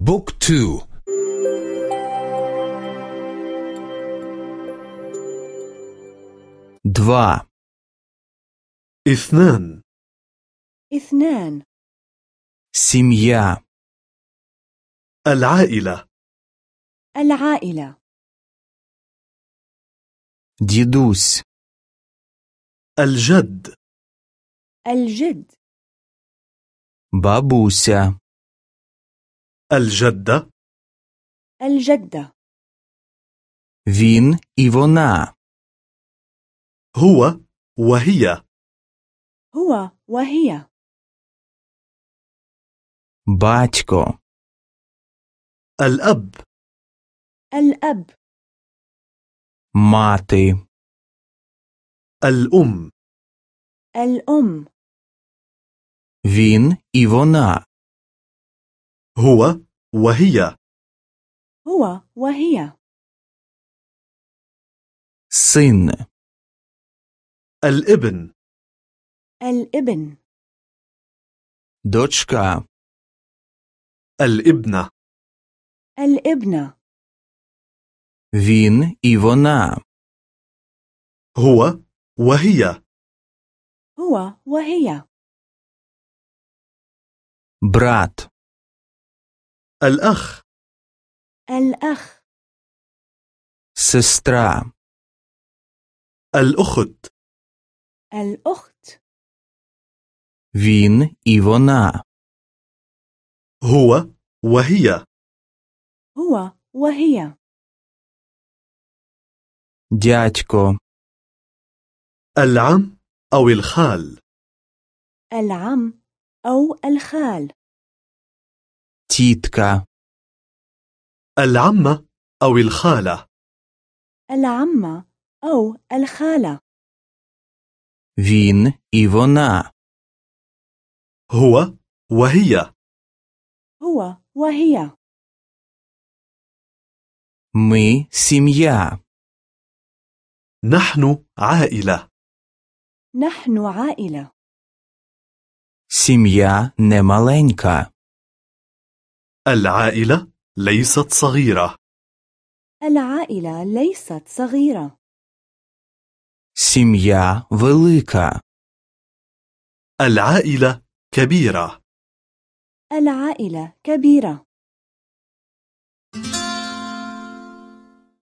book two. два. اثنان. اثنان. سمية العائلة. العائلة. дідусь. الجد. الجد. بابوسة الجدة الجدة він і вона هو وهي هو وهي батько الأب الأب мати الأم الأم він і вона هو وهي هو وهي син الابن الابن дочка الابنة الابنة він і вона هو وهي هو وهي брат الأخ الأخ сестра الأخت الأخت він і вона هو وهي هو وهي дядько العم أو الخال العم أو الخال тітка العمة أو الخالة العمة أو الخالة він і вона هو وهي هو وهي ми сім'я نحن عائلة نحن عائلة сім'я немаленька العائلة ليست صغيرة العائلة ليست صغيرة сім'я велика العائلة كبيرة العائلة كبيرة